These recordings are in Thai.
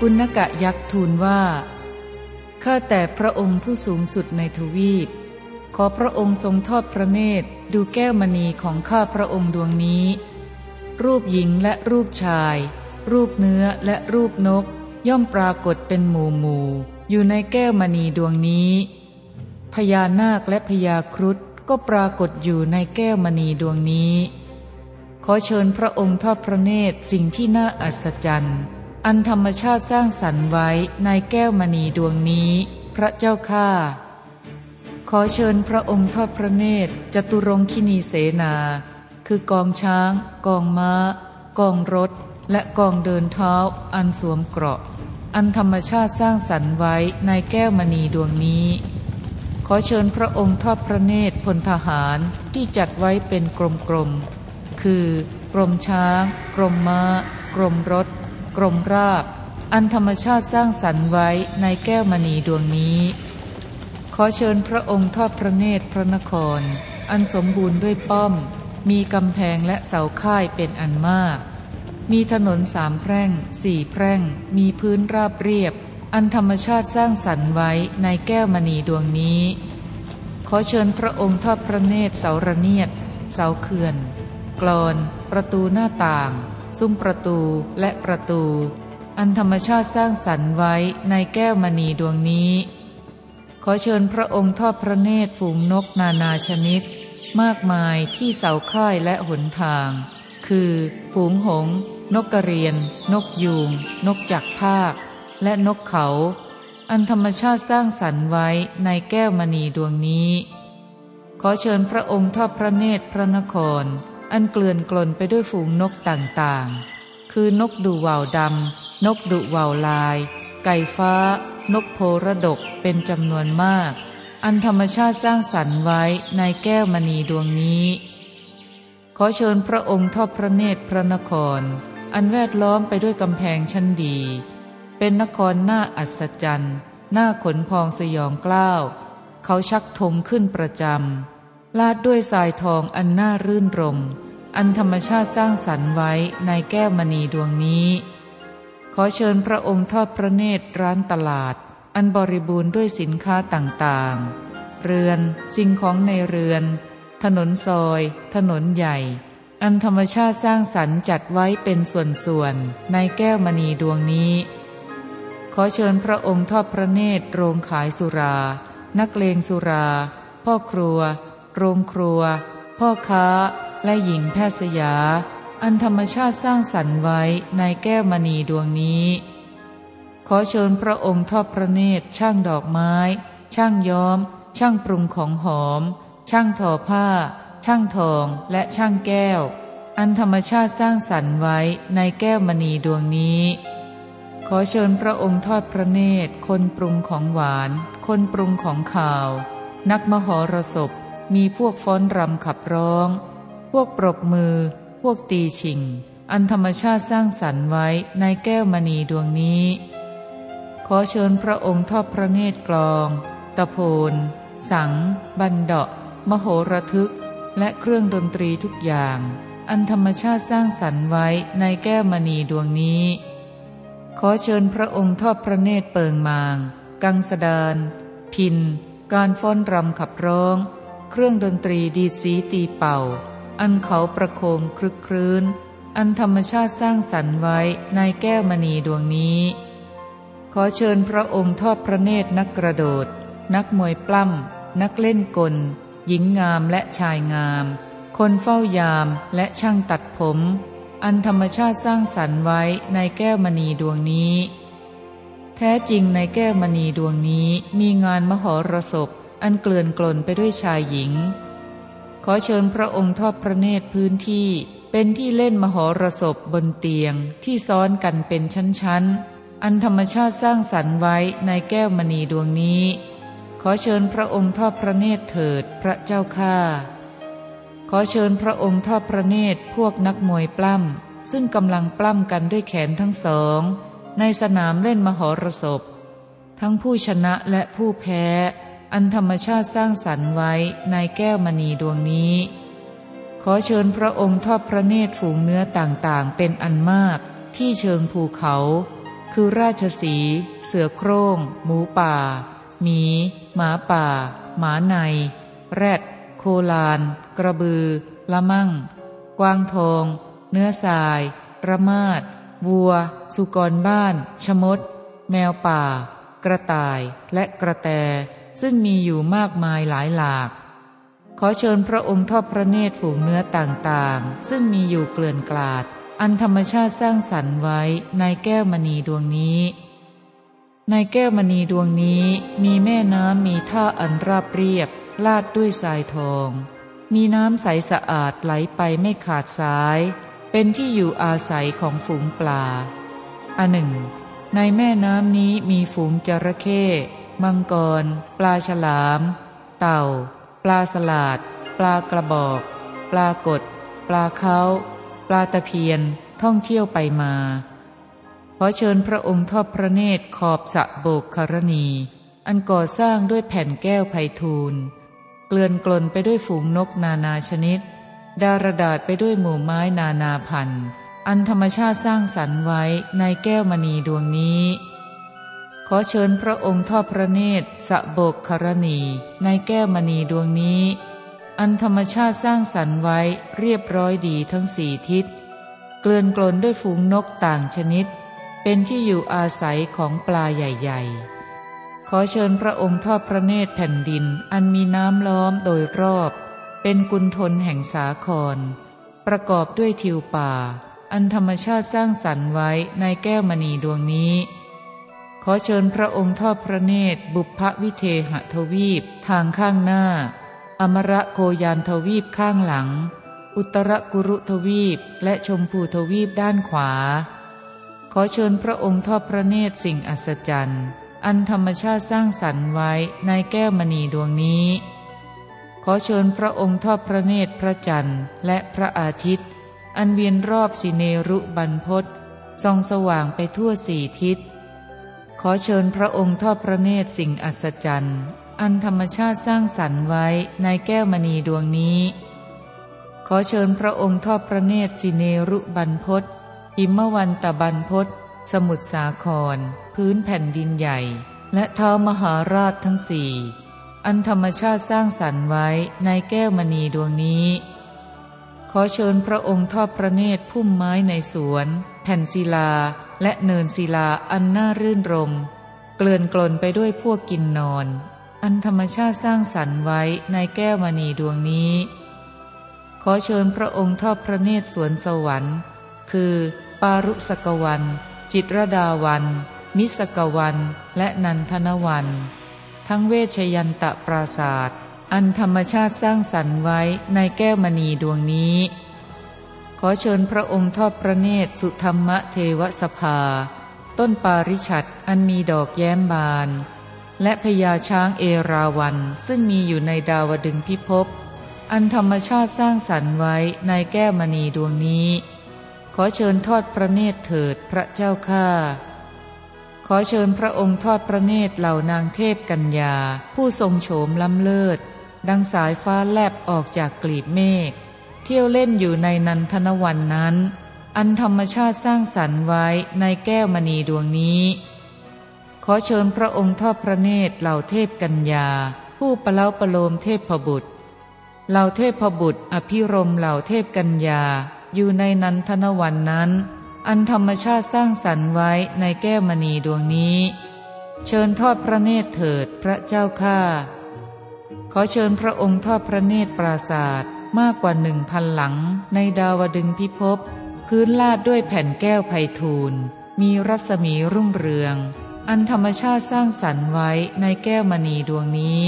ปุณกะยักษ์ทูลว่า ข้าแต่พระองค์ผู้สูงสุดในทวีป ขอพระองค์ทรงทอดพระเนตรดูแก้วมณีของข้าพระองค์ดวงนี้ รูปหญิงและรูปชาย รูปเนื้อและรูปนก ย่อมปรากฏเป็นหมู่หมู่อยู่ในแก้วมณีดวงนี้ พญานาคและพญาครุฑก็ปรากฏอยู่ในแก้วมณีดวงนี้ ขอเชิญพระองค์ทอดพระเนตรสิ่งที่น่าอัศจรรย์ อันธรรมชาติสร้างสรรค์ไว้ในแก้วมณีดวงนี้ พระเจ้าข้าขอเชิญพระองค์ทอดพระเนตรจตุรงคินีเสนา คือกองช้าง กองม้า กองรถ และกองเดินเท้า อันสวมเกราะ อันธรรมชาติสร้างสรรค์ไว้ในแก้วมณีดวงนี้ ขอเชิญพระองค์ทอดพระเนตรพลทหารที่จัดไว้เป็นกรมๆ คือกรมช้าง กรมม้า กรมรถ กรมราบ อันธรรมชาติสร้างสรรค์ไว้ในแก้วมณีดวงนี้ ขอเชิญพระองค์ทอดพระเนตรพระนคร อันสมบูรณ์ด้วยป้อม มีกำแพงและเสาค่ายเป็นอันมาก มีถนนสามแพร่งสี่แพร่ง มีพื้นราบเรียบ อันธรรมชาติสร้างสรรค์ไว้ในแก้วมณีดวงนี้ ขอเชิญพระองค์ทอดพระเนตรเสาระเนียด เสาเขื่อนกรอน ประตูหน้าต่าง ซุ้มประตูและประตู อันธรรมชาติสร้างสรรค์ไว้ในแก้วมณีดวงนี้ ขอเชิญพระองค์ทอดพระเนตรฝูงนกนานาชนิด มากมายที่เสาค่ายและหนทาง คือฝูงหง นกกระเรียน นกยูง นกจักภาค และนกเขา อันธรรมชาติสร้างสรรค์ไว้ในแก้วมณีดวงนี้ ขอเชิญพระองค์ทอดพระเนตรพระนคร อันเกลื่อนกลนไปด้วยฝูงนกต่างๆ คือนกดูว่าวดำ นกดุว่าวลาย ไก่ฟ้า นกโพระดกเป็นจำนวนมาก อันธรรมชาติสร้างสรรค์ไว้ในแก้วมณีดวงนี้ ขอเชิญพระองค์ทอดพระเนตรพระนคร อันแวดล้อมไปด้วยกำแพงชั้นดี เป็นนครหน้าอัศจรรย์หน้าขนพองสยองกล้าว เขาชักธงขึ้นประจำ ลาดด้วยทรายทองอันน่ารื่นรม อันธรรมชาติสร้างสรรค์ไว้ในแก้วมณีดวงนี้ ขอเชิญพระองค์ทอดพระเนตรร้านตลาด อันบริบูรณ์ด้วยสินค้าต่างๆ เรือนสิ่งของในเรือน ถนนซอย ถนนใหญ่ อันธรรมชาติสร้างสรรค์จัดไว้เป็นส่วนๆในแก้วมณีดวงนี้ ขอเชิญพระองค์ทอดพระเนตรโรงขายสุรา นักเลงสุรา พ่อครัว โรงครัว พ่อค้า และหญิงแพทย์สยา อันธรรมชาติสร้างสรรค์ไว้ในแก้วมณีดวงนี้ ขอเชิญพระองค์ทอดพระเนตรช่างดอกไม้ ช่างย้อม ช่างปรุงของหอม ช่างทอผ้า ช่างทองและช่างแก้ว อันธรรมชาติสร้างสรรค์ไว้ในแก้วมณีดวงนี้ขอเชิญพระองค์ทอดพระเนตร คนปรุงของหวาน คนปรุงของข่าว นักมหรสพ มีพวกฟ้อนรำขับร้อง พวกปรบมือ พวกตีชิง อันธรรมชาติสร้างสรรค์ไว้ในแก้วมณีดวงนี้ ขอเชิญพระองค์ทอดพระเนตรกลอง ตะโพน สัง บันเดาะ มโหระทึก และเครื่องดนตรีทุกอย่าง อันธรรมชาติสร้างสรรค์ไว้ในแก้วมณีดวงนี้ ขอเชิญพระองค์ทอดพระเนตรเปิงมาง กังสดาน พิน การฟ้อนรำขับร้อง เครื่องดนตรีดีสีตีเป่า อันเขาประโคมคลึกครื้น อันธรรมชาติสร้างสรรค์ไว้ในแก้วมณีดวงนี้ ขอเชิญพระองค์ทอดพระเนตรนักกระโดด นักมวยปล้ำนักเล่นกล หญิงงามและชายงาม คนเฝ้ายามและช่างตัดผม อันธรรมชาติสร้างสรรค์ไว้ในแก้วมณีดวงนี้ แท้จริงในแก้วมณีดวงนี้มีงานมหรสพ อันเกลื่อนกลนไปด้วยชายหญิง ขอเชิญพระองค์ทอดพระเนตรพื้นที่เป็นที่เล่นมหรสพบนเตียงที่ซ้อนกันเป็นชั้นๆ อันธรรมชาติสร้างสรรค์ไว้ในแก้วมณีดวงนี้ ขอเชิญพระองค์ทอดพระเนตรเถิดพระเจ้าข้าขอเชิญพระองค์ทอดพระเนตรพวกนักมวยปล้ำซึ่งกำลังปล้ำกันด้วยแขนทั้งสอง ในสนามเล่นมหรสพ ทั้งผู้ชนะและผู้แพ้ อันธรรมชาติสร้างสรรค์ไว้ในแก้วมณีดวงนี้ ขอเชิญพระองค์ทอดพระเนตรฝูงเนื้อต่างๆ เป็นอันมากที่เชิงภูเขา คือราชสี เสือโครง่ง หมูป่า หมี หมาป่า หมาใน แรด โคลาน กระบือ ละมั่ง กวางทอง เนื้อสายระมาดวัว สุกรบ้าน ชมด แมวป่า กระต่าย และกระแต ซึ่งมีอยู่มากมายหลายหลาก ขอเชิญพระองค์ทอดพระเนตรฝูงเนื้อต่างๆ ซึ่งมีอยู่เกลื่อนกลาด อันธรรมชาติสร้างสรรค์ไว้ในแก้วมณีดวงนี้ ในแก้วมณีดวงนี้มีแม่น้ำมีท่าอันราบเรียบ ลาดด้วยทรายทอง มีน้ำใสสะอาดไหลไปไม่ขาดสาย เป็นที่อยู่อาศัยของฝูงปลาอันหนึ่ง ในแม่น้ำนี้มีฝูงจระเข้ มังกร ปลาฉลาม เต่า ปลาสลาด ปลากระบอก ปลากด ปลาเขาปลาตะเพียนท่องเที่ยวไปมา ขอเชิญพระองค์ทอดพระเนตรขอบสะโบกคารณี อันก่อสร้างด้วยแผ่นแก้วไพทูลเกลื่อนกลนไปด้วยฝูงนกนานาชนิด ดารดาษไปด้วยหมู่ไม้นานาพันธุ์ อันธรรมชาติสร้างสรรค์ไว้ในแก้วมณีดวงนี้ ขอเชิญพระองค์ทอดพระเนตรสะโบกครณีในแก้วมณีดวงนี้ อันธรรมชาติสร้างสรรค์ไว้เรียบร้อยดีทั้งสี่ทิศ เกลื่อนกลนด้วยฝูงนกต่างชนิด เป็นที่อยู่อาศัยของปลาใหญ่ๆ ขอเชิญพระองค์ทอดพระเนตรแผ่นดินอันมีน้ำล้อมโดยรอบ เป็นกุณทนแห่งสาคร ประกอบด้วยทิวป่า อันธรรมชาติสร้างสรรค์ไว้ในแก้วมณีดวงนี้ อเชิญพระองค์ทอดพระเนตร บุพวิเทหทวีปทางข้างหน้า อมระโกยานทวีปข้างหลัง อุตรกุรุทวีปและชมพูทวีปด้านขวา ขอเชิญพระองค์ทอดพระเนตรสิ่งอัศจรรย์อันธรรมชาติสร้างสรรค์ไว้ในแก้วมณีดวงนี้ ขอเชิญพระองค์ทอดพระเนตรพระจันทร์และพระอาทิตย์ อันเวียนรอบสิเนรุบรรพศส่องสว่างไปทั่วสี่ทิศ ขอเชิญพระองค์ทอดพระเนตรสิ่งอัศจรรย์ อันธรรมชาติสร้างสรรค์ไว้ในแก้วมณีดวงนี้ ขอเชิญพระองค์ทอดพระเนตรสิเนรุบรรพศอิมวันตะบรรพศสมุทรสาคร พื้นแผ่นดินใหญ่ และเท้ามหาราชทั้งสี่ อันธรรมชาติสร้างสรรค์ไว้ในแก้วมณีดวงนี้ ขอเชิญพระองค์ทอดพระเนตรพุ่มไม้ในสวน แผ่นศิลา และเนินศิลาอันน่ารื่นรม เกลื่อนกลนไปด้วยพวกกินนอน อันธรรมชาติสร้างสรรค์ไว้ในแก้วมณีดวงนี้ ขอเชิญพระองค์ทอดพระเนตรสวนสวรรค์ คือ ปารุสกวัน จิตรดาวัน มิสกวัน และนันทนวัน ทั้งเวชยันตะปราศาสตร์อันธรรมชาติสร้างสรรค์ไว้ในแก้วมณีดวงนี้ ขอเชิญพระองค์ทอดพระเนตรสุธรรมเทวสภา ต้นปาริชัดอันมีดอกแย้มบาน และพญาช้างเอราวันซึ่งมีอยู่ในดาวดึงพิภพอันธรรมชาติสร้างสรรค์ไว้ในแก้วมณีดวงนี้ ขอเชิญทอดพระเนตรเถิดพระเจ้าข้าขอเชิญพระองค์ทอดพระเนตรเหล่านางเทพกัญญา ผู้ทรงโฉมล้ำเลิศ ดังสายฟ้าแลบออกจากกลีบเมฆ เที่ยวเล่นอยู่ในนันทนวันนั้น อันธรรมชาติสร้างสรรค์ไว้ในแก้วมณีดวงนี้ ขอเชิญพระองค์ทอดพระเนตรเหล่าเทพกัญญา ผู้ประเล้าประโลมเทพพบุตรเหล่าเทพบุตรอภิรมเหล่าเทพกัญญาอยู่ในนันทนวันนั้น อันธรรมชาติสร้างสรรค์ไว้ในแก้วมณีดวงนี้ เชิญทอดพระเนตรเถิดพระเจ้าข้าขอเชิญพระองค์ทอดพระเนตรปราศาสตร์ มากกว่าหนึ่งพันหลังในดาวดึงพิภพพื้นลาดด้วยแผ่นแก้วไพทูลมีรัศมีรุ่งเรือง อันธรรมชาติสร้างสรรค์ไว้ในแก้วมณีดวงนี้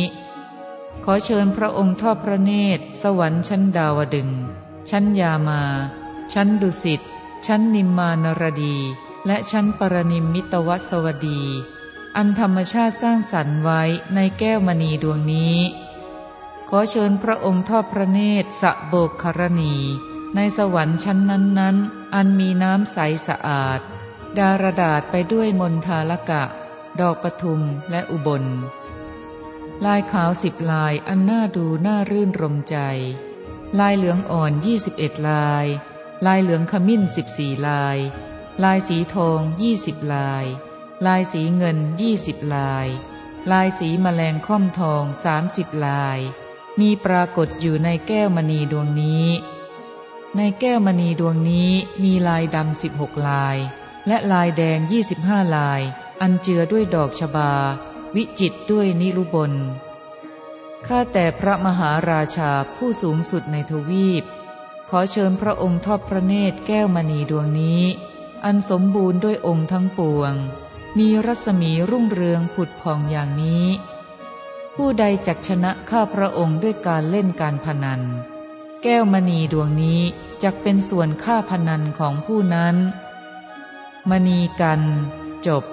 ขอเชิญพระองค์ทอดพระเนตร สวรรค์ชั้นดาวดึง ชั้นยามา ชั้นดุสิต ชั้นนิมมานรดี และชั้นปรนิมมิตวสวดี อันธรรมชาติสร้างสรรค์ไว้ในแก้วมณีดวงนี้ ขอเชิญพระองค์ทอดพระเนตรสะโบกครณี ในสวรรค์ชั้นนั้นๆ อันมีน้ำใสสะอาด ดารดาษไปด้วยมนทาลกะ ดอกปทุมและอุบล ลายขาวสิบลายอันน่าดูน่ารื่นรมใจ ลายเหลืองอ่อนยี่สิบเอ็ดลาย ลายเหลืองขมิ้นสิบสี่ลาย ลายสีทองยี่สิบลาย ลายสีเงินยี่สิบลาย ลายสีแมลงค่อมทองสามสิบลาย มีปรากฏอยู่ในแก้วมณีดวงนี้ ในแก้วมณีดวงนี้มีลายดำสิบหกลาย และลายแดงยี่สิบห้าลาย อันเจือด้วยดอกชบา วิจิตด้วยนิรุบลข้าแต่พระมหาราชาผู้สูงสุดในทวีป ขอเชิญพระองค์ทอดพระเนตรแก้วมณีดวงนี้ อันสมบูรณ์ด้วยองค์ทั้งปวง มีรัศมีรุ่งเรืองผุดผ่องอย่างนี้ ผู้ใดจักชนะข้าพระองค์ด้วยการเล่นการพนัน แก้วมณีดวงนี้จะเป็นส่วนค่าพนันของผู้นั้น มณีกัน จบ